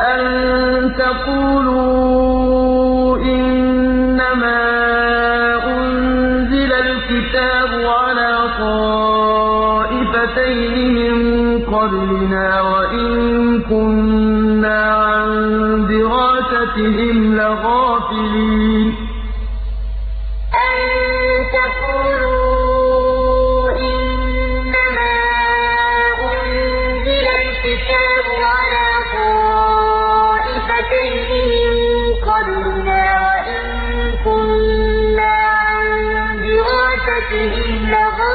أَن تَقُولُوا إِنَّمَا أُنزِلَ الْكِتَابُ عَلَىٰ طَائِفَتَيْنِ مِن قَبْلِنَا وَإِن كُنَّا عَن دِرَاسَتِهِمْ لَغَافِلِينَ. أَن تَقُولُوا إِنَّمَا أُنزِلَ الْكِتَابُ رسل وإن كنا عن دراستهم لغافلين